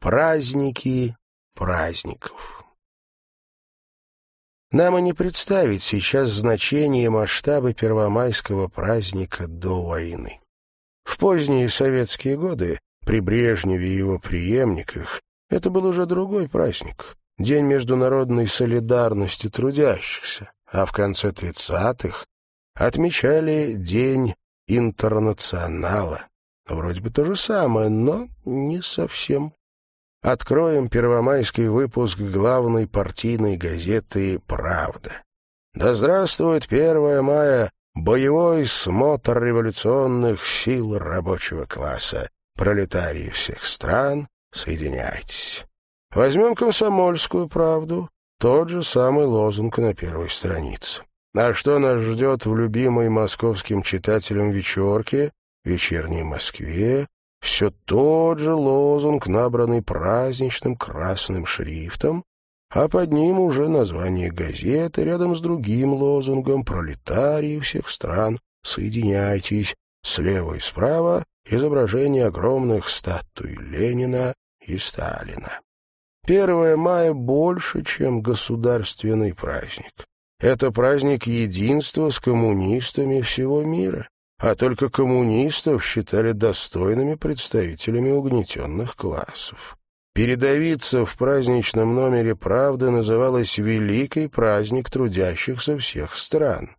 Праздники праздников. Нам и не представить сейчас значение и масштабы первомайского праздника до войны. В поздние советские годы, при Брежневе и его преемниках, это был уже другой праздник — День международной солидарности трудящихся, а в конце 30-х отмечали День интернационала. Вроде бы то же самое, но не совсем. Откроем первомайский выпуск главной партийной газеты «Правда». Да здравствует 1 мая, боевой смотр революционных сил рабочего класса. Пролетарии всех стран, соединяйтесь. Возьмем комсомольскую правду, тот же самый лозунг на первой странице. А что нас ждет в любимой московским читателям вечерке, вечерней Москве, все тот же лозунг, набранный праздничным красным шрифтом, а под ним уже название газеты рядом с другим лозунгом «Пролетарии всех стран, соединяйтесь». Слева и справа изображение огромных статуй Ленина и Сталина. 1 мая больше, чем государственный праздник. Это праздник единства с коммунистами всего мира а только коммунистов считали достойными представителями угнетенных классов. Передавиться в праздничном номере «Правды» называлось «Великий праздник трудящихся всех стран».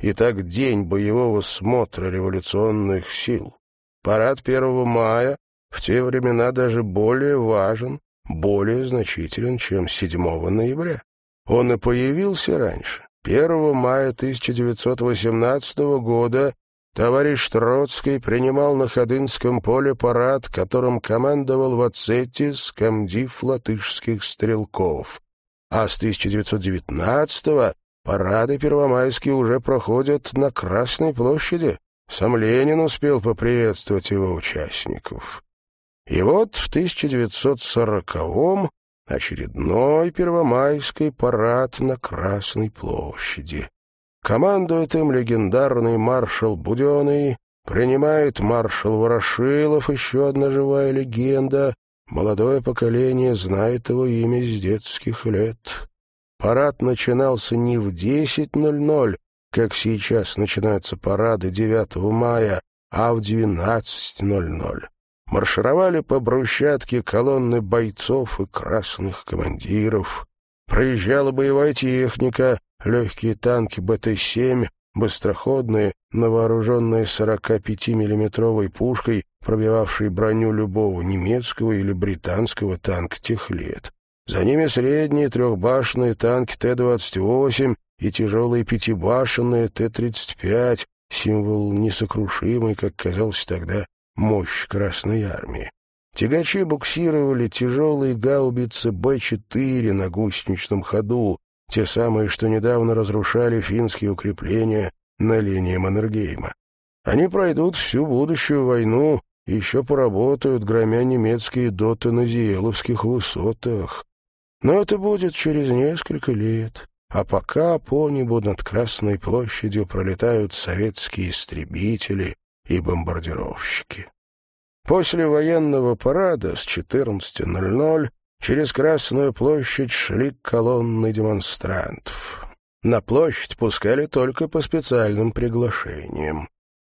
Итак, день боевого смотра революционных сил. Парад 1 мая в те времена даже более важен, более значителен, чем 7 ноября. Он и появился раньше. 1 мая 1918 года Товарищ Троцкий принимал на Ходынском поле парад, которым командовал Вацетис, комдив латышских стрелков. А с 1919-го парады первомайские уже проходят на Красной площади. Сам Ленин успел поприветствовать его участников. И вот в 1940-м очередной первомайский парад на Красной площади. Командует им легендарный маршал Буденный, принимает маршал Ворошилов, еще одна живая легенда. Молодое поколение знает его имя с детских лет. Парад начинался не в 10.00, как сейчас начинаются парады 9 мая, а в 12.00. Маршировали по брусчатке колонны бойцов и красных командиров. Проезжала боевая техника, легкие танки БТ-7, быстроходные, навооруженные 45-миллиметровой пушкой, пробивавшей броню любого немецкого или британского танка тех лет. За ними средние трехбашенные танки Т-28 и тяжелые пятибашенные Т-35, символ несокрушимой, как казалось тогда, мощь Красной Армии. Тягачи буксировали тяжелые гаубицы Б-4 на гусеничном ходу, те самые, что недавно разрушали финские укрепления на линии Маннергейма. Они пройдут всю будущую войну и еще поработают, громя немецкие доты на Зиеловских высотах. Но это будет через несколько лет. А пока по небу над Красной площадью пролетают советские истребители и бомбардировщики. После военного парада с 14.00 Через Красную площадь шли колонны демонстрантов. На площадь пускали только по специальным приглашениям.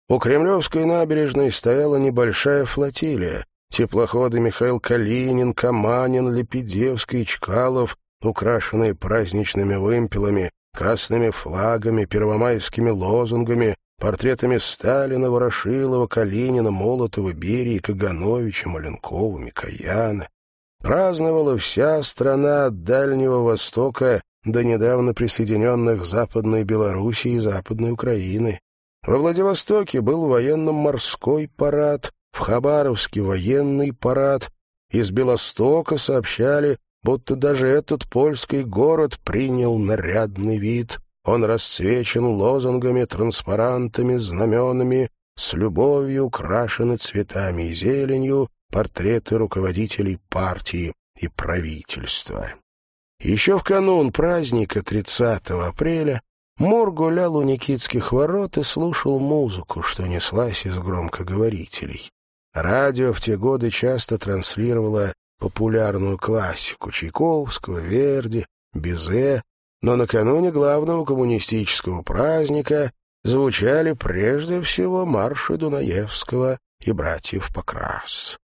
У Кремлевской набережной стояла небольшая флотилия. Теплоходы Михаил Калинин, Каманин, Лепедевский, Чкалов, украшенные праздничными вымпелами, красными флагами, первомайскими лозунгами, портретами Сталина, Ворошилова, Калинина, Молотова, Берии, Кагановича, Маленкова, Микояна праздновала вся страна от Дальнего Востока до недавно присоединенных Западной Белоруссии и Западной Украины. Во Владивостоке был военно-морской парад, в Хабаровске военный парад. Из Белостока сообщали, будто даже этот польский город принял нарядный вид. Он расцвечен лозунгами, транспарантами, знаменами, с любовью украшены цветами и зеленью, портреты руководителей партии и правительства. Еще в канун праздника 30 апреля Мур гулял у Никитских ворот и слушал музыку, что неслась из громкоговорителей. Радио в те годы часто транслировало популярную классику Чайковского, Верди, Бизе, но накануне главного коммунистического праздника звучали прежде всего марши Дунаевского и братьев Покрас.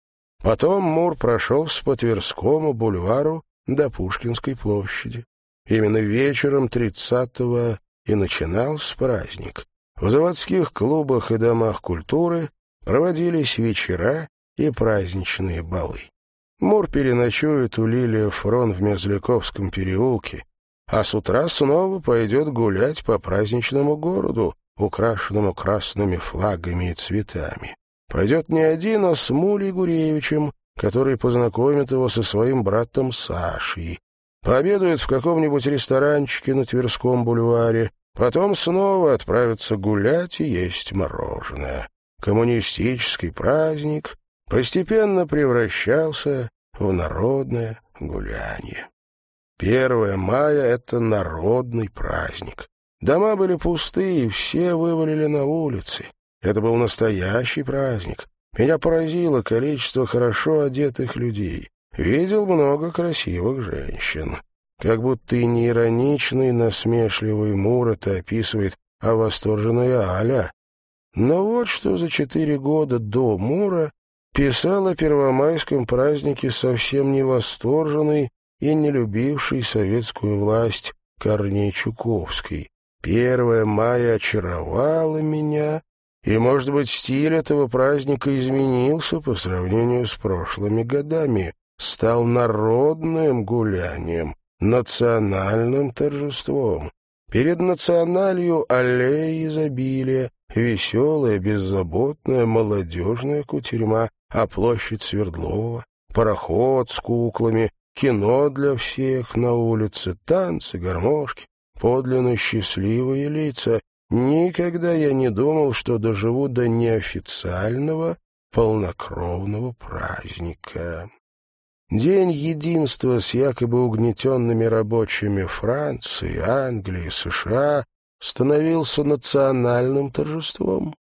Потом Мур прошелся по Тверскому бульвару до Пушкинской площади. Именно вечером 30-го и начинался праздник. В заводских клубах и домах культуры проводились вечера и праздничные балы. Мур переночует у Лилия Фрон в Мерзляковском переулке, а с утра снова пойдет гулять по праздничному городу, украшенному красными флагами и цветами. Пойдет не один, а с Мулей Гуревичем, который познакомит его со своим братом Сашей. Пообедают в каком-нибудь ресторанчике на Тверском бульваре, потом снова отправятся гулять и есть мороженое. Коммунистический праздник постепенно превращался в народное гуляние. Первое мая — это народный праздник. Дома были пустые, все вывалили на улицы. Это был настоящий праздник. Меня поразило количество хорошо одетых людей. Видел много красивых женщин. Как будто и не ироничный, насмешливый Мур это описывает, а восторженная Аля. Но вот что за четыре года до Мура писал о первомайском празднике совсем не восторженный и не любивший советскую власть Корней Чуковский. Первое мая очаровало меня, и, может быть, стиль этого праздника изменился по сравнению с прошлыми годами, стал народным гулянием, национальным торжеством. Перед националью аллея изобилия, веселая, беззаботная, молодежная кутерьма, а площадь Свердлова, пароход с куклами, кино для всех на улице, танцы, гармошки, подлинно счастливые лица. Никогда я не думал, что доживу до неофициального полнокровного праздника. День единства с якобы угнетенными рабочими Франции, Англии, США становился национальным торжеством.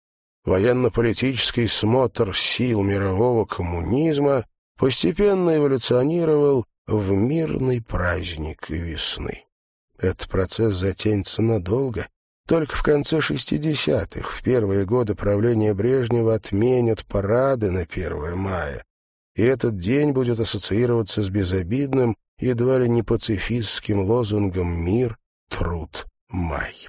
Военно-политический смотр сил мирового коммунизма постепенно эволюционировал в мирный праздник весны. Этот процесс затянется надолго. Только в конце 60-х, в первые годы правления Брежнева, отменят парады на 1 мая. И этот день будет ассоциироваться с безобидным, едва ли не пацифистским лозунгом «Мир, труд, май».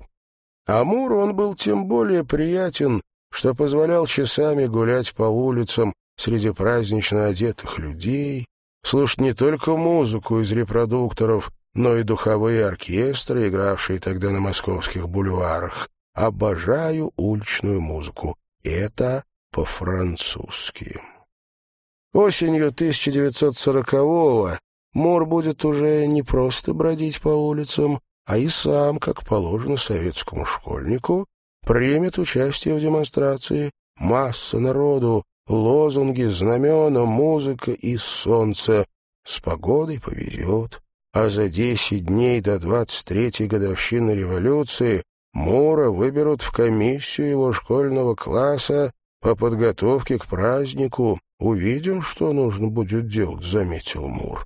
Амуру он был тем более приятен, что позволял часами гулять по улицам среди празднично одетых людей, слушать не только музыку из репродукторов, но и духовые оркестры, игравшие тогда на московских бульварах. Обожаю уличную музыку. Это по-французски. Осенью 1940-го Мур будет уже не просто бродить по улицам, а и сам, как положено советскому школьнику, примет участие в демонстрации. Масса народу, лозунги, знамена, музыка и солнце. С погодой повезет. А за десять дней до двадцать третьей годовщины революции Мура выберут в комиссию его школьного класса по подготовке к празднику. Увидим, что нужно будет делать, заметил Мур.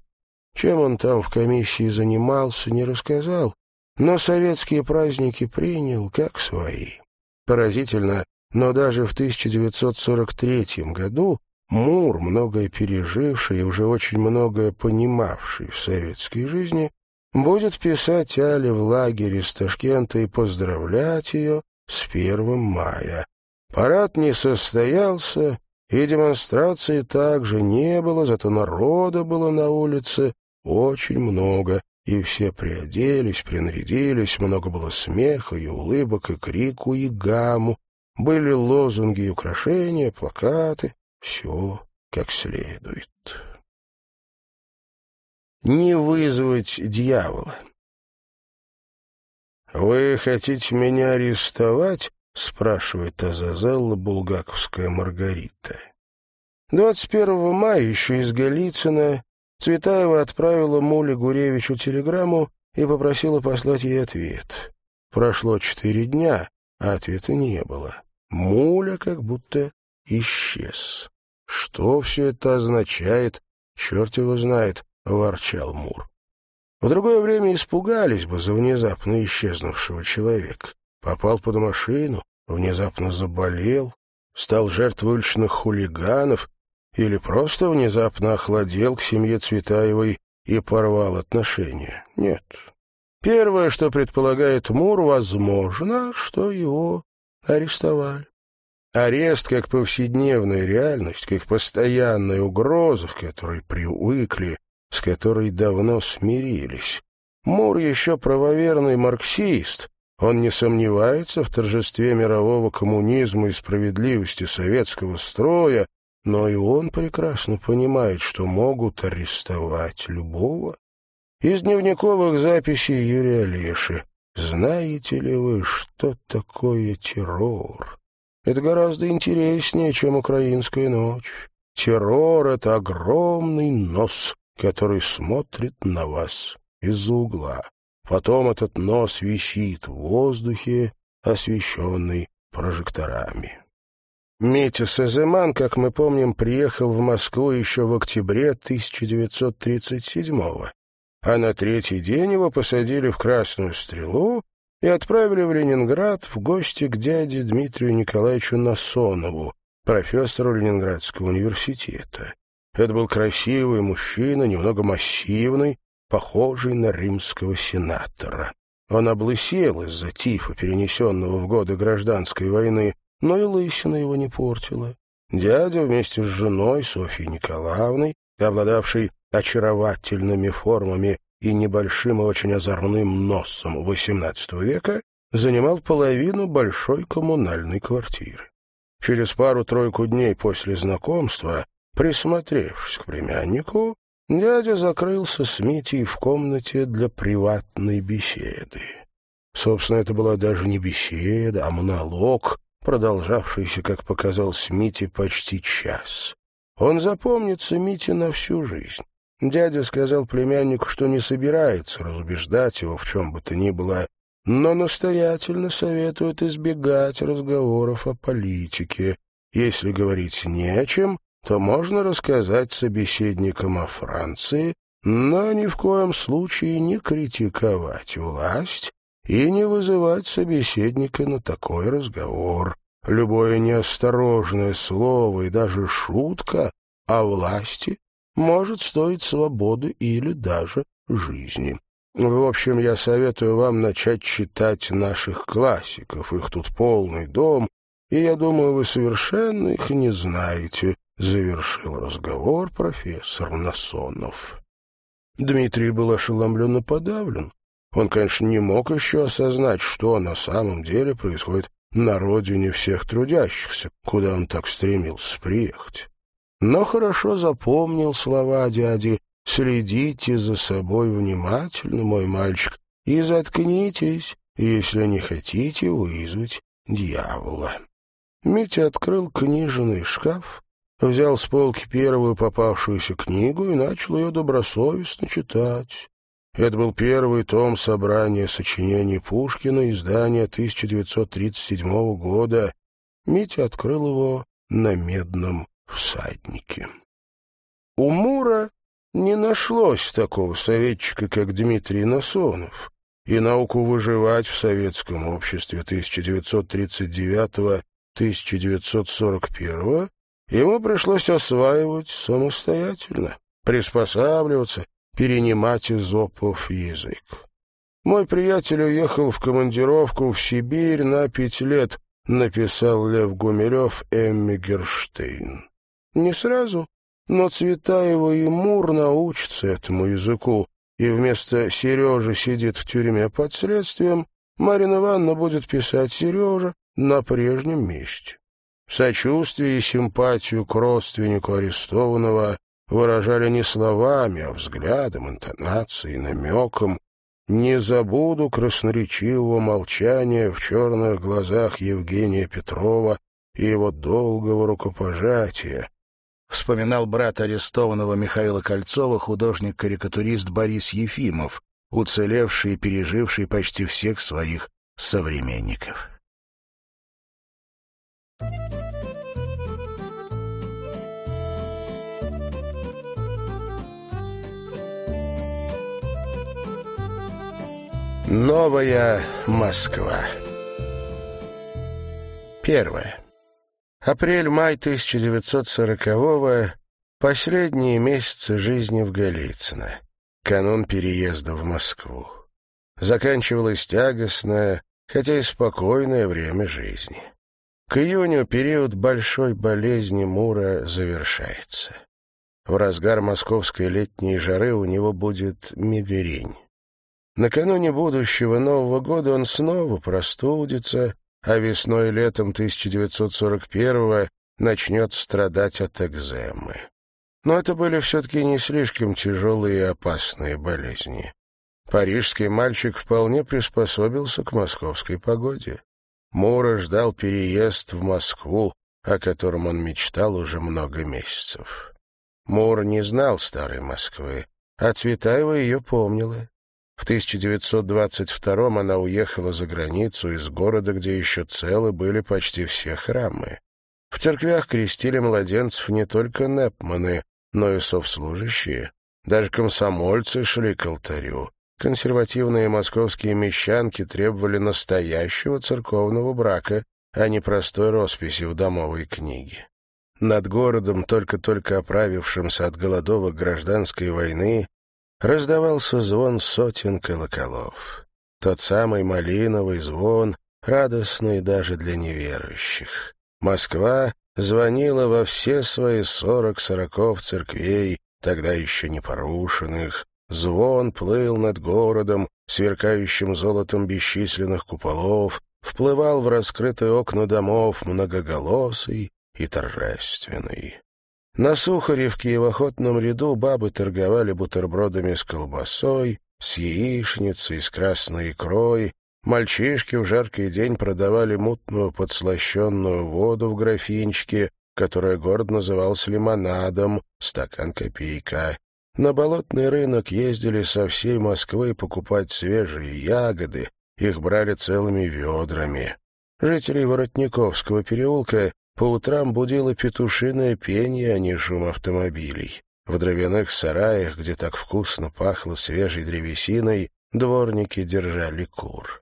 Чем он там в комиссии занимался, не рассказал, но советские праздники принял как свои. Поразительно, но даже в 1943 году Мур, многое переживший и уже очень многое понимавший в советской жизни, будет писать Але в лагере с Ташкента и поздравлять ее с первым мая. Парад не состоялся, и демонстрации также не было, зато народа было на улице очень много, и все приоделись, принарядились, много было смеха и улыбок, и крику, и гамму, были лозунги и украшения, плакаты, все как следует. Не вызвать дьявола. «Вы хотите меня арестовать?» — спрашивает Азазелла булгаковская Маргарита. 21 мая еще из Голицына Цветаева отправила Муле Гуревичу телеграмму и попросила послать ей ответ. Прошло четыре дня, а ответа не было. Муля как будто исчез. Что все это означает, черт его знает, — ворчал Мур. В другое время испугались бы за внезапно исчезнувшего человека. Попал под машину, внезапно заболел, стал жертвой уличных хулиганов или просто внезапно охладел к семье Цветаевой и порвал отношения. Нет. Первое, что предполагает Мур, возможно, что его арестовали. Арест как повседневная реальность, как постоянная угроза, к которой привыкли, с которой давно смирились. Мур еще правоверный марксист, он не сомневается в торжестве мирового коммунизма и справедливости советского строя, но и он прекрасно понимает, что могут арестовать любого. Из дневниковых записей Юрия Леши. «Знаете ли вы, что такое террор?» Это гораздо интереснее, чем «Украинская ночь». Террор — это огромный нос, который смотрит на вас из-за угла. Потом этот нос висит в воздухе, освещенный прожекторами. Митя Саземан, как мы помним, приехал в Москву еще в октябре 1937-го, а на третий день его посадили в Красную Стрелу и отправили в Ленинград в гости к дяде Дмитрию Николаевичу Насонову, профессору Ленинградского университета. Это был красивый мужчина, немного массивный, похожий на римского сенатора. Он облысел из-за тифа, перенесенного в годы гражданской войны, но и лысина его не портила. Дядя вместе с женой Софьей Николаевной, обладавшей очаровательными формами и небольшим и очень озорным носом XVIII века, занимал половину большой коммунальной квартиры. Через пару-тройку дней после знакомства, присмотревшись к племяннику, дядя закрылся с Митей в комнате для приватной беседы. Собственно, это была даже не беседа, а монолог, продолжавшийся, как показал Смити, почти час. Он запомнится Мите на всю жизнь. Дядя сказал племяннику, что не собирается разубеждать его в чем бы то ни было, но настоятельно советует избегать разговоров о политике. Если говорить не о чем, то можно рассказать собеседникам о Франции, но ни в коем случае не критиковать власть и не вызывать собеседника на такой разговор. Любое неосторожное слово и даже шутка о власти может стоить свободы или даже жизни. В общем, я советую вам начать читать наших классиков. Их тут полный дом, и я думаю, вы совершенно их не знаете, — завершил разговор профессор Насонов. Дмитрий был ошеломленно подавлен. Он, конечно, не мог еще осознать, что на самом деле происходит на родине всех трудящихся, куда он так стремился приехать. Но хорошо запомнил слова дяди «Следите за собой внимательно, мой мальчик, и заткнитесь, если не хотите вызвать дьявола». Митя открыл книжный шкаф, взял с полки первую попавшуюся книгу и начал ее добросовестно читать. Это был первый том собрания сочинений Пушкина, издания 1937 года. Митя открыл его на медном всаднике. У Мура не нашлось такого советчика, как Дмитрий Насонов, и науку выживать в советском обществе 1939-1941 ему пришлось осваивать самостоятельно, приспосабливаться, перенимать из опов язык. Мой приятель уехал в командировку в Сибирь на пять лет, написал Лев Гумилев Эмми Герштейн. Не сразу, но Цветаева и Мур научатся этому языку, и вместо «Сережа сидит в тюрьме под следствием» Марина Ивановна будет писать «Сережа» на прежнем месте. Сочувствие и симпатию к родственнику арестованного выражали не словами, а взглядом, интонацией, намеком. Не забуду красноречивого молчания в черных глазах Евгения Петрова и его долгого рукопожатия вспоминал брат арестованного Михаила Кольцова художник-карикатурист Борис Ефимов, уцелевший и переживший почти всех своих современников. Новая Москва Первое. Апрель-май 1940-го — последние месяцы жизни в Голицыно, канун переезда в Москву. Заканчивалось тягостное, хотя и спокойное время жизни. К июню период большой болезни Мура завершается. В разгар московской летней жары у него будет мигрень. Накануне будущего Нового года он снова простудится, а весной и летом 1941-го начнет страдать от экземы. Но это были все-таки не слишком тяжелые и опасные болезни. Парижский мальчик вполне приспособился к московской погоде. Мура ждал переезд в Москву, о котором он мечтал уже много месяцев. Мур не знал старой Москвы, а Цветаева ее помнила. В 1922-м она уехала за границу из города, где еще целы были почти все храмы. В церквях крестили младенцев не только непманы, но и совслужащие. Даже комсомольцы шли к алтарю. Консервативные московские мещанки требовали настоящего церковного брака, а не простой росписи в домовой книге. Над городом, только-только оправившимся от голодовок гражданской войны, раздавался звон сотен колоколов. Тот самый малиновый звон, радостный даже для неверующих. Москва звонила во все свои сорок сороков церквей, тогда еще не порушенных. Звон плыл над городом, сверкающим золотом бесчисленных куполов, вплывал в раскрытые окна домов многоголосый и торжественный. На Сухаревке и в охотном ряду бабы торговали бутербродами с колбасой, с яичницей, с красной икрой. Мальчишки в жаркий день продавали мутную подслащенную воду в графинчике, которая гордо называлась лимонадом, стакан копейка. На болотный рынок ездили со всей Москвы покупать свежие ягоды, их брали целыми ведрами. Жителей Воротниковского переулка по утрам будило петушиное пение, а не шум автомобилей. В дровяных сараях, где так вкусно пахло свежей древесиной, дворники держали кур.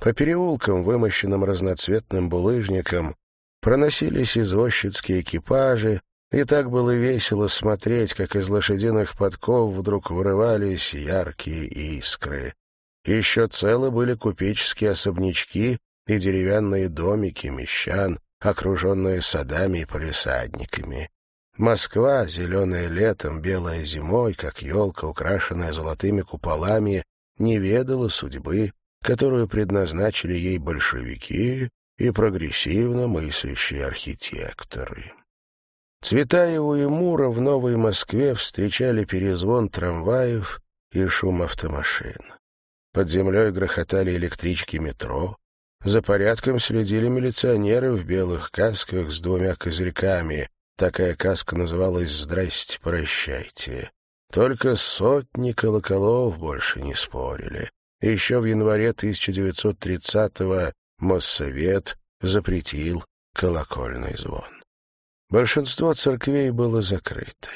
По переулкам, вымощенным разноцветным булыжником, проносились извозчицкие экипажи, и так было весело смотреть, как из лошадиных подков вдруг вырывались яркие искры. Еще целы были купеческие особнячки и деревянные домики мещан, окруженные садами и полисадниками. Москва, зеленая летом, белая зимой, как елка, украшенная золотыми куполами, не ведала судьбы, которую предназначили ей большевики и прогрессивно мыслящие архитекторы. Цветаеву и Мура в Новой Москве встречали перезвон трамваев и шум автомашин. Под землей грохотали электрички метро, за порядком следили милиционеры в белых касках с двумя козырьками. Такая каска называлась «Здрасте, прощайте». Только сотни колоколов больше не спорили. Еще в январе 1930-го Моссовет запретил колокольный звон. Большинство церквей было закрыто.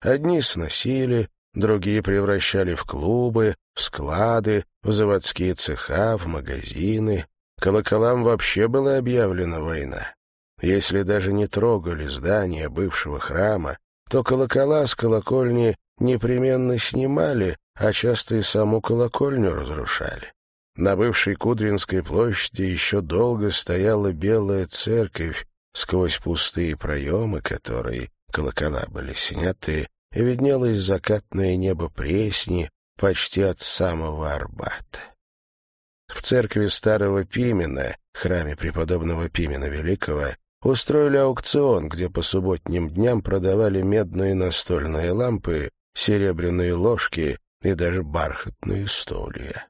Одни сносили, другие превращали в клубы, в склады, в заводские цеха, в магазины. Колоколам вообще была объявлена война. Если даже не трогали здание бывшего храма, то колокола с колокольни непременно снимали, а часто и саму колокольню разрушали. На бывшей Кудринской площади еще долго стояла белая церковь, сквозь пустые проемы которой колокола были сняты, виднелось закатное небо Пресни почти от самого Арбата. В церкви старого Пимена, храме преподобного Пимена Великого, устроили аукцион, где по субботним дням продавали медные настольные лампы, серебряные ложки и даже бархатные стулья.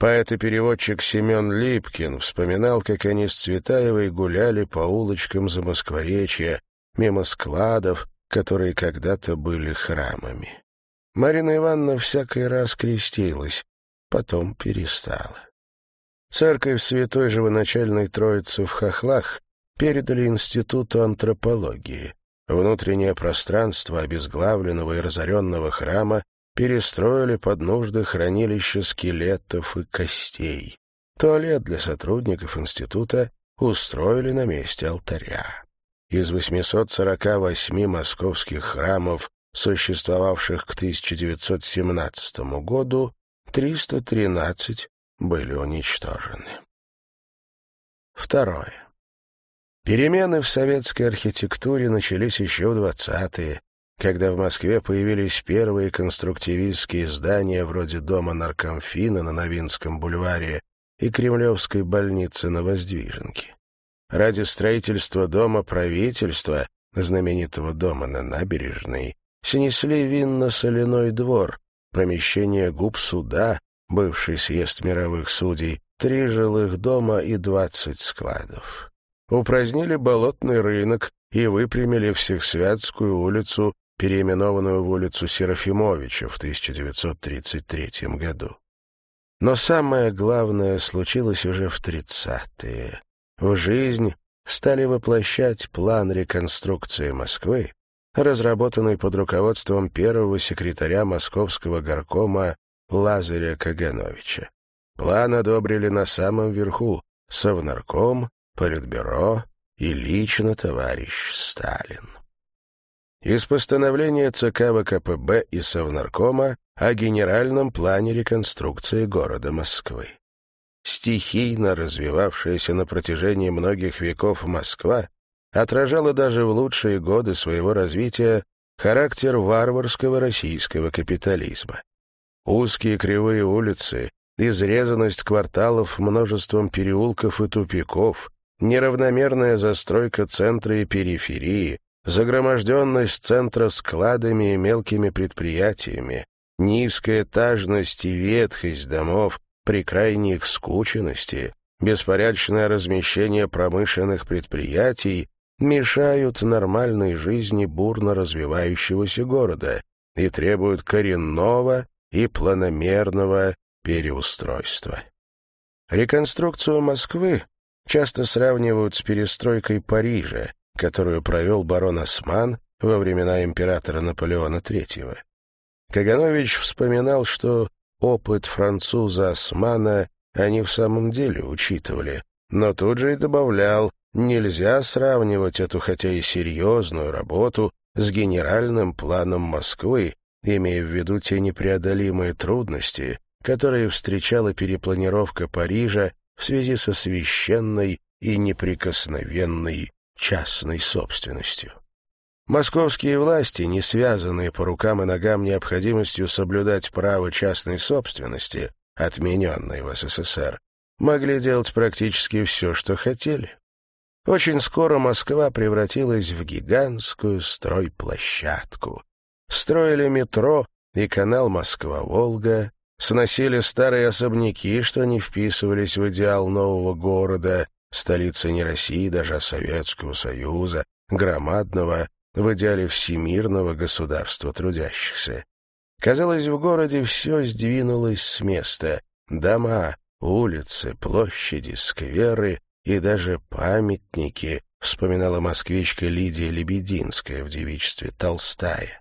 Поэт и переводчик Семен Липкин вспоминал, как они с Цветаевой гуляли по улочкам Замоскворечья, мимо складов, которые когда-то были храмами. Марина Ивановна всякий раз крестилась, потом перестала. Церковь Святой Живоначальной Троицы в Хохлах передали Институту антропологии. Внутреннее пространство обезглавленного и разоренного храма перестроили под нужды хранилища скелетов и костей. Туалет для сотрудников института устроили на месте алтаря. Из 848 московских храмов, существовавших к 1917 году, 313 были уничтожены. Второе. Перемены в советской архитектуре начались еще в 20-е, когда в Москве появились первые конструктивистские здания вроде дома наркомфина на Новинском бульваре и Кремлевской больницы на Воздвиженке. Ради строительства дома правительства, знаменитого дома на набережной, снесли винно-соляной двор, помещение губ суда, бывший съезд мировых судей, три жилых дома и двадцать складов. Упразднили болотный рынок и выпрямили Всехсвятскую улицу переименованную в улицу Серафимовича в 1933 году. Но самое главное случилось уже в 30-е. В жизнь стали воплощать план реконструкции Москвы, разработанный под руководством первого секретаря Московского горкома Лазаря Кагановича. План одобрили на самом верху Совнарком, Политбюро и лично товарищ Сталин из постановления ЦК ВКПБ и Совнаркома о генеральном плане реконструкции города Москвы. Стихийно развивавшаяся на протяжении многих веков Москва отражала даже в лучшие годы своего развития характер варварского российского капитализма. Узкие кривые улицы, изрезанность кварталов множеством переулков и тупиков, неравномерная застройка центра и периферии, загроможденность центра складами и мелкими предприятиями, низкая этажность и ветхость домов при крайней их скученности, беспорядочное размещение промышленных предприятий мешают нормальной жизни бурно развивающегося города и требуют коренного и планомерного переустройства. Реконструкцию Москвы часто сравнивают с перестройкой Парижа, которую провел барон Осман во времена императора Наполеона III. Каганович вспоминал, что опыт француза Османа они в самом деле учитывали, но тут же и добавлял, нельзя сравнивать эту хотя и серьезную работу с генеральным планом Москвы, имея в виду те непреодолимые трудности, которые встречала перепланировка Парижа в связи со священной и неприкосновенной частной собственностью. Московские власти, не связанные по рукам и ногам необходимостью соблюдать право частной собственности, отмененной в СССР, могли делать практически все, что хотели. Очень скоро Москва превратилась в гигантскую стройплощадку. Строили метро и канал Москва-Волга, сносили старые особняки, что не вписывались в идеал нового города, столица не России, даже Советского Союза, громадного, в идеале всемирного государства трудящихся. Казалось, в городе все сдвинулось с места. Дома, улицы, площади, скверы и даже памятники, вспоминала москвичка Лидия Лебединская в девичестве Толстая.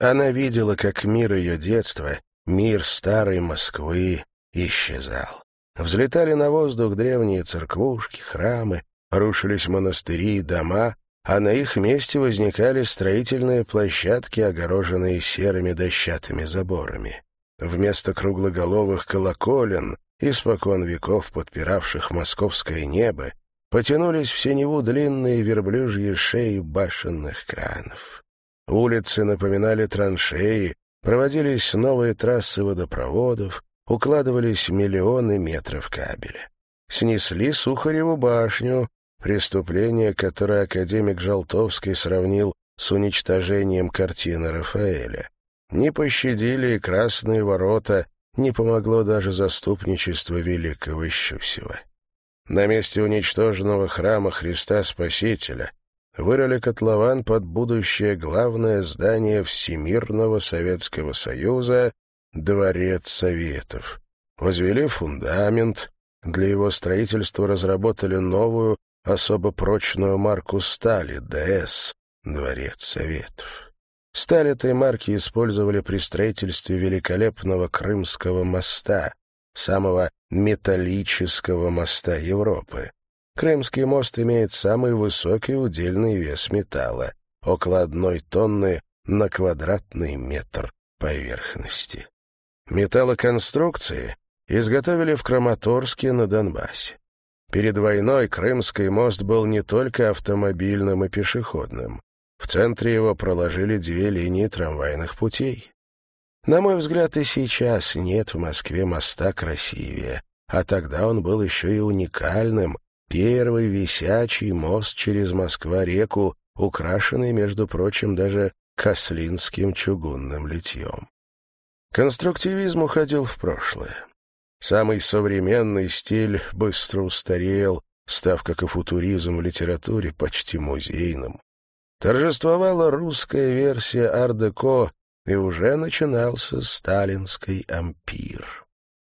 Она видела, как мир ее детства, мир старой Москвы, исчезал. Взлетали на воздух древние церквушки, храмы, рушились монастыри и дома, а на их месте возникали строительные площадки, огороженные серыми дощатыми заборами. Вместо круглоголовых колоколен, испокон веков подпиравших московское небо, потянулись в синеву длинные верблюжьи шеи башенных кранов. Улицы напоминали траншеи, проводились новые трассы водопроводов, укладывались миллионы метров кабеля. Снесли Сухареву башню, преступление, которое академик Жолтовский сравнил с уничтожением картины Рафаэля. Не пощадили и красные ворота, не помогло даже заступничество великого Щусева. На месте уничтоженного храма Христа Спасителя вырыли котлован под будущее главное здание Всемирного Советского Союза Дворец Советов. Возвели фундамент, для его строительства разработали новую, особо прочную марку стали — ДС, Дворец Советов. Сталь этой марки использовали при строительстве великолепного Крымского моста, самого металлического моста Европы. Крымский мост имеет самый высокий удельный вес металла — около одной тонны на квадратный метр поверхности. Металлоконструкции изготовили в Краматорске на Донбассе. Перед войной Крымский мост был не только автомобильным и пешеходным. В центре его проложили две линии трамвайных путей. На мой взгляд, и сейчас нет в Москве моста красивее, а тогда он был еще и уникальным, первый висячий мост через Москва-реку, украшенный, между прочим, даже кослинским чугунным литьем. Конструктивизм уходил в прошлое. Самый современный стиль быстро устарел, став, как и футуризм в литературе, почти музейным. Торжествовала русская версия ар-деко, и уже начинался сталинский ампир.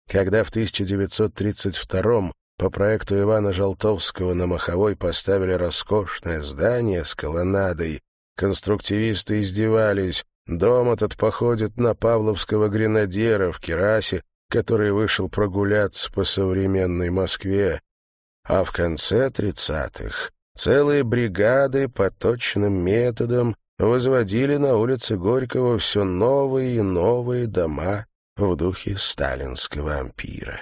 Когда в 1932 по проекту Ивана Желтовского на Маховой поставили роскошное здание с колоннадой, конструктивисты издевались, дом этот походит на павловского гренадера в керасе, который вышел прогуляться по современной Москве, а в конце тридцатых целые бригады по точным методам возводили на улице Горького все новые и новые дома в духе сталинского ампира.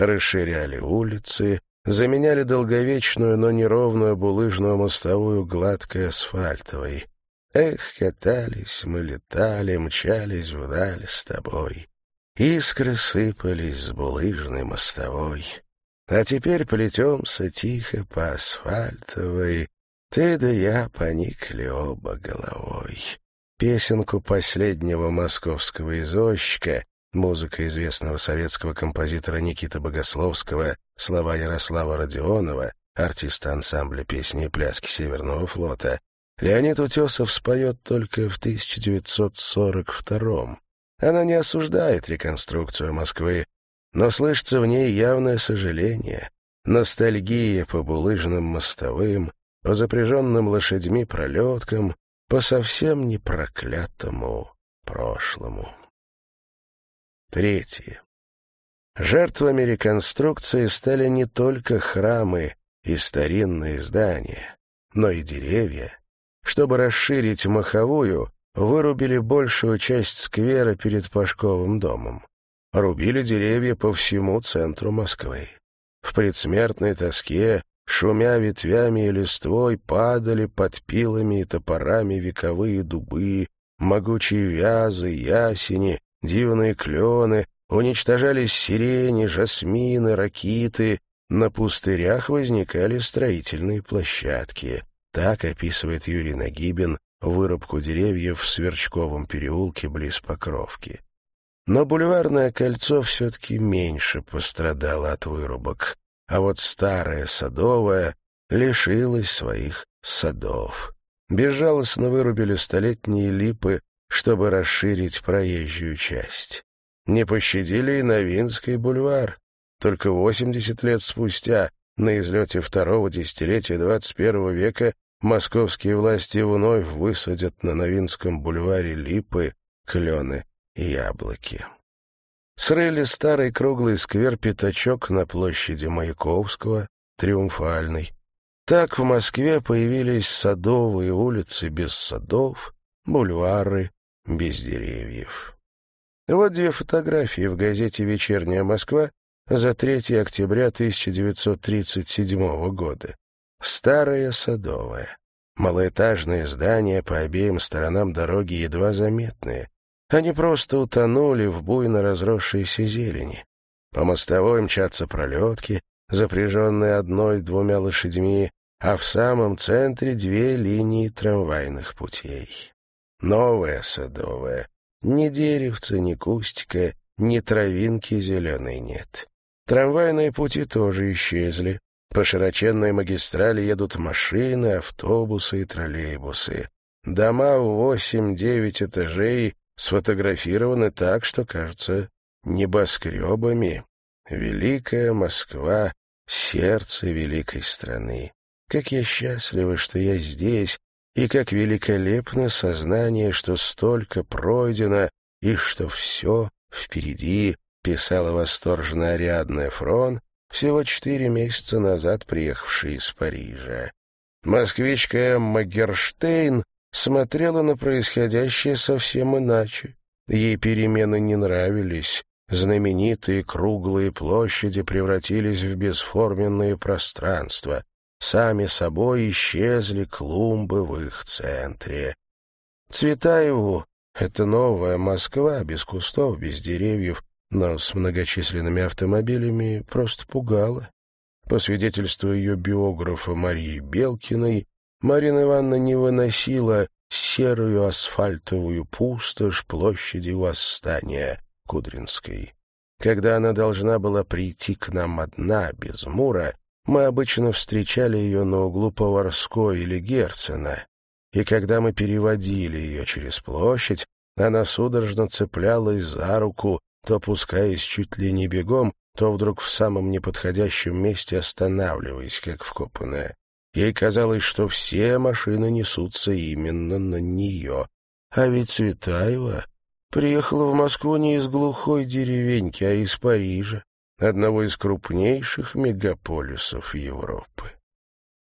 Расширяли улицы, заменяли долговечную, но неровную булыжную мостовую гладкой асфальтовой. Эх, катались мы, летали, мчались вдаль с тобой. Искры сыпались с булыжной мостовой. А теперь плетемся тихо по асфальтовой, Ты да я поникли оба головой. Песенку последнего московского извозчика, музыка известного советского композитора Никиты Богословского, слова Ярослава Родионова, артиста ансамбля песни и пляски Северного флота, Леонид Утесов споет только в 1942 -м. Она не осуждает реконструкцию Москвы, но слышится в ней явное сожаление, ностальгия по булыжным мостовым, по запряженным лошадьми пролеткам, по совсем непроклятому прошлому. Третье. Жертвами реконструкции стали не только храмы и старинные здания, но и деревья. Чтобы расширить маховую, вырубили большую часть сквера перед Пашковым домом. Рубили деревья по всему центру Москвы. В предсмертной тоске, шумя ветвями и листвой, падали под пилами и топорами вековые дубы, могучие вязы, ясени, дивные клены, уничтожались сирени, жасмины, ракиты, на пустырях возникали строительные площадки. Так описывает Юрий Нагибин вырубку деревьев в Сверчковом переулке близ Покровки. Но бульварное кольцо все-таки меньше пострадало от вырубок, а вот старое Садовое лишилось своих садов. Безжалостно вырубили столетние липы, чтобы расширить проезжую часть. Не пощадили и Новинский бульвар. Только 80 лет спустя, на излете второго десятилетия XXI века, московские власти вновь высадят на Новинском бульваре липы, клены и яблоки. Срыли старый круглый сквер-пятачок на площади Маяковского, Триумфальный. Так в Москве появились садовые улицы без садов, бульвары без деревьев. Вот две фотографии в газете «Вечерняя Москва» за 3 октября 1937 года. Старое садовое. Малоэтажные здания по обеим сторонам дороги едва заметные. Они просто утонули в буйно разросшейся зелени. По мостовой мчатся пролетки, запряженные одной-двумя лошадьми, а в самом центре две линии трамвайных путей. Новая садовая. Ни деревца, ни кустика, ни травинки зеленой нет. Трамвайные пути тоже исчезли. По широченной магистрали едут машины, автобусы и троллейбусы. Дома в восемь-девять этажей сфотографированы так, что кажется небоскребами. Великая Москва — сердце великой страны. Как я счастлива, что я здесь, и как великолепно сознание, что столько пройдено и что все впереди, писала восторженно Ариадная Фрон, всего четыре месяца назад приехавшая из Парижа. Москвичка Эмма Герштейн смотрела на происходящее совсем иначе. Ей перемены не нравились. Знаменитые круглые площади превратились в бесформенные пространства. Сами собой исчезли клумбы в их центре. Цветаеву — это новая Москва, без кустов, без деревьев, но с многочисленными автомобилями просто пугала. По свидетельству ее биографа Марии Белкиной, Марина Ивановна не выносила серую асфальтовую пустошь площади Восстания Кудринской. Когда она должна была прийти к нам одна, без Мура, мы обычно встречали ее на углу Поварской или Герцена, и когда мы переводили ее через площадь, она судорожно цеплялась за руку, то пускаясь чуть ли не бегом, то вдруг в самом неподходящем месте останавливаясь, как вкопанная. Ей казалось, что все машины несутся именно на нее. А ведь Цветаева приехала в Москву не из глухой деревеньки, а из Парижа одного из крупнейших мегаполисов Европы.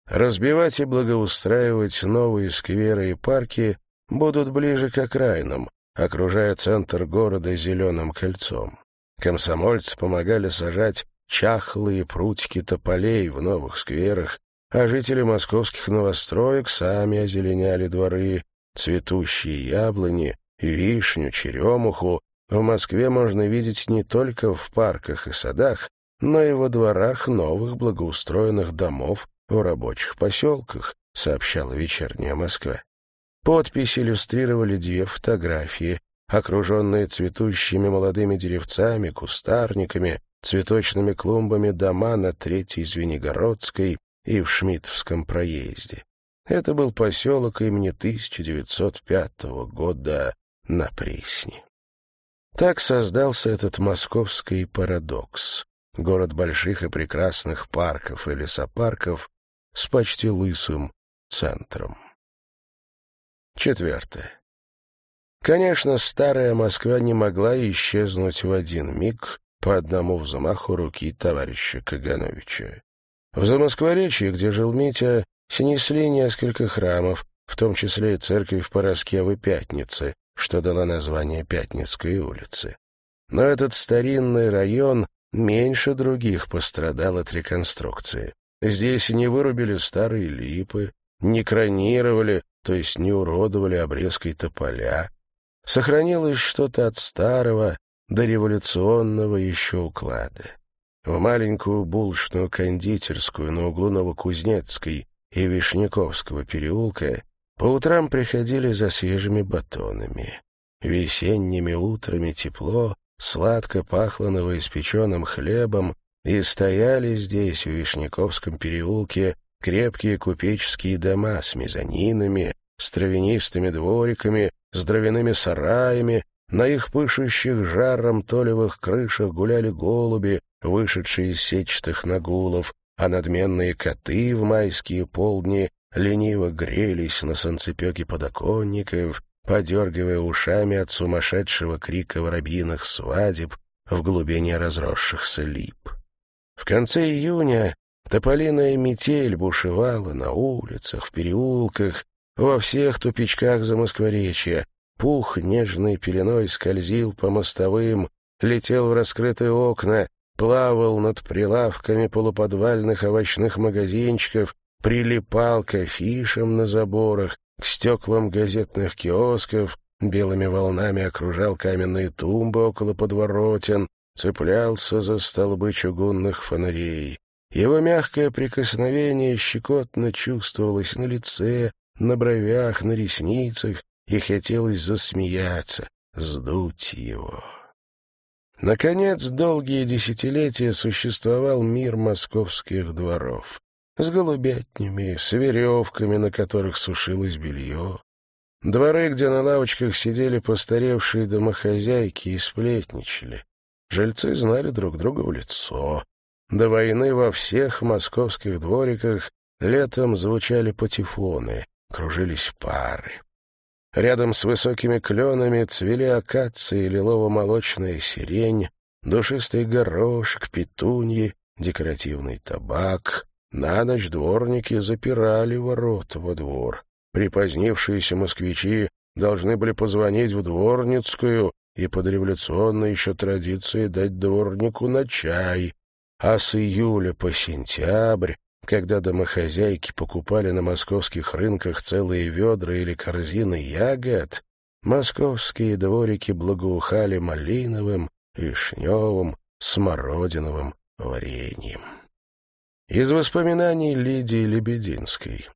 Разбивать и благоустраивать новые скверы и парки будут ближе к окраинам, окружая центр города зеленым кольцом. Комсомольцы помогали сажать чахлые прутики тополей в новых скверах, а жители московских новостроек сами озеленяли дворы, цветущие яблони, вишню, черемуху, в Москве можно видеть не только в парках и садах, но и во дворах новых благоустроенных домов в рабочих поселках, сообщала вечерняя Москва. Подпись иллюстрировали две фотографии, окруженные цветущими молодыми деревцами, кустарниками, цветочными клумбами дома на Третьей Звенигородской и в Шмидтовском проезде. Это был поселок имени 1905 года на Пресне. Так создался этот московский парадокс. Город больших и прекрасных парков и лесопарков с почти лысым центром. Четвертое. Конечно, старая Москва не могла исчезнуть в один миг по одному взмаху руки товарища Кагановича. В Замоскворечье, где жил Митя, снесли несколько храмов, в том числе и церковь Пороскевы Пятницы, что дало название Пятницкой улицы. Но этот старинный район меньше других пострадал от реконструкции. Здесь не вырубили старые липы, не кронировали, то есть не уродовали обрезкой тополя. Сохранилось что-то от старого, до революционного еще уклада. В маленькую булочную кондитерскую на углу Новокузнецкой и Вишняковского переулка по утрам приходили за свежими батонами. Весенними утрами тепло, сладко пахло новоиспеченным хлебом, и стояли здесь, в Вишняковском переулке, крепкие купеческие дома с мезонинами, с травянистыми двориками, с дровяными сараями, на их пышущих жаром толевых крышах гуляли голуби, вышедшие из сетчатых нагулов, а надменные коты в майские полдни лениво грелись на солнцепеке подоконников, подергивая ушами от сумасшедшего крика воробьиных свадеб в глубине разросшихся лип. В конце июня тополиная метель бушевала на улицах, в переулках, во всех тупичках Замоскворечья. Пух нежной пеленой скользил по мостовым, летел в раскрытые окна, плавал над прилавками полуподвальных овощных магазинчиков, прилипал к афишам на заборах, к стеклам газетных киосков, белыми волнами окружал каменные тумбы около подворотен, цеплялся за столбы чугунных фонарей. Его мягкое прикосновение щекотно чувствовалось на лице, на бровях, на ресницах, и хотелось засмеяться, сдуть его. Наконец, долгие десятилетия существовал мир московских дворов с голубятнями, с веревками, на которых сушилось белье. Дворы, где на лавочках сидели постаревшие домохозяйки и сплетничали. Жильцы знали друг друга в лицо. До войны во всех московских двориках летом звучали патефоны, кружились пары. Рядом с высокими кленами цвели акации, лилово-молочная сирень, душистый горошек, петуньи, декоративный табак. На ночь дворники запирали ворота во двор. Припозднившиеся москвичи должны были позвонить в дворницкую и под революционной еще традицией дать дворнику на чай, а с июля по сентябрь, когда домохозяйки покупали на московских рынках целые ведра или корзины ягод, московские дворики благоухали малиновым, вишневым, смородиновым вареньем. Из воспоминаний Лидии Лебединской.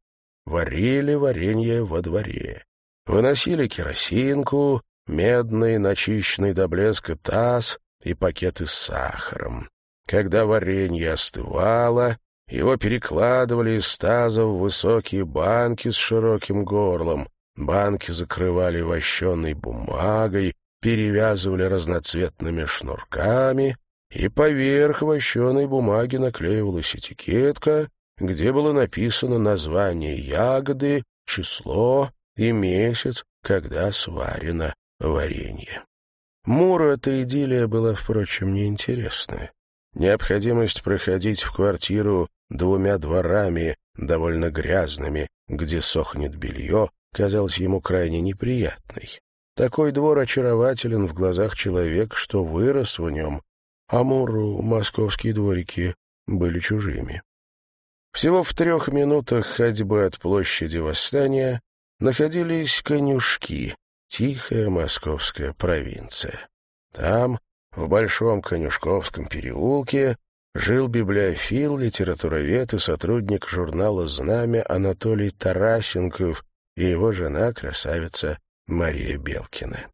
Варили варенье во дворе. Выносили керосинку, медный, начищенный до блеска таз и пакеты с сахаром. Когда варенье остывало, его перекладывали из таза в высокие банки с широким горлом. Банки закрывали вощеной бумагой, перевязывали разноцветными шнурками, и поверх вощеной бумаги наклеивалась этикетка, где было написано название ягоды, число и месяц, когда сварено варенье. Муру эта идиллия была, впрочем, неинтересная. Необходимость проходить в квартиру двумя дворами, довольно грязными, где сохнет белье, казалась ему крайне неприятной. Такой двор очарователен в глазах человека, что вырос в нем, а Муру московские дворики были чужими. Всего в трех минутах ходьбы от площади Восстания находились конюшки, тихая московская провинция. Там, в Большом Конюшковском переулке, жил библиофил, литературовед и сотрудник журнала «Знамя» Анатолий Тарасенков и его жена, красавица Мария Белкина.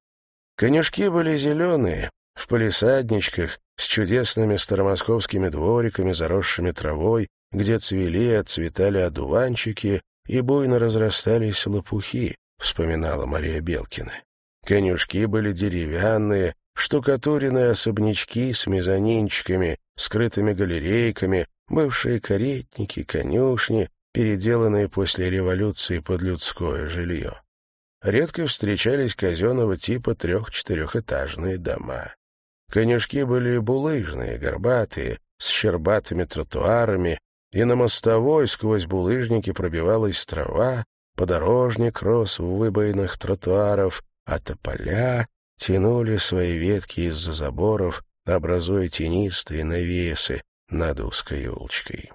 Конюшки были зеленые, в полисадничках, с чудесными старомосковскими двориками, заросшими травой, где цвели и отцветали одуванчики и буйно разрастались лопухи, вспоминала Мария Белкина. Конюшки были деревянные, штукатуренные особнячки с мезонинчиками, скрытыми галерейками, бывшие каретники, конюшни, переделанные после революции под людское жилье. Редко встречались казенного типа трех-четырехэтажные дома. Конюшки были булыжные, горбатые, с щербатыми тротуарами, и на мостовой сквозь булыжники пробивалась трава, подорожник рос в выбоинах тротуаров, а тополя тянули свои ветки из-за заборов, образуя тенистые навесы над узкой улочкой.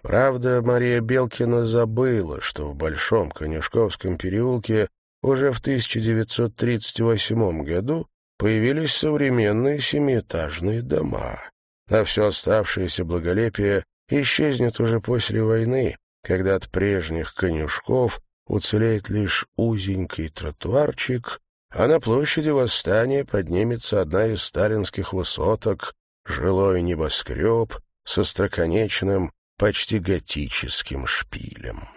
Правда, Мария Белкина забыла, что в Большом Конюшковском переулке уже в 1938 году появились современные семиэтажные дома, а все оставшееся благолепие исчезнет уже после войны, когда от прежних конюшков уцелеет лишь узенький тротуарчик, а на площади Восстания поднимется одна из сталинских высоток, жилой небоскреб со строконечным, почти готическим шпилем.